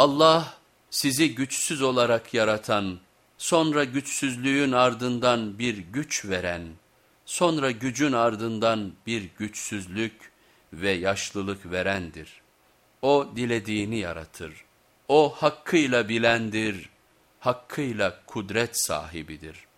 Allah sizi güçsüz olarak yaratan, sonra güçsüzlüğün ardından bir güç veren, sonra gücün ardından bir güçsüzlük ve yaşlılık verendir. O dilediğini yaratır. O hakkıyla bilendir, hakkıyla kudret sahibidir.''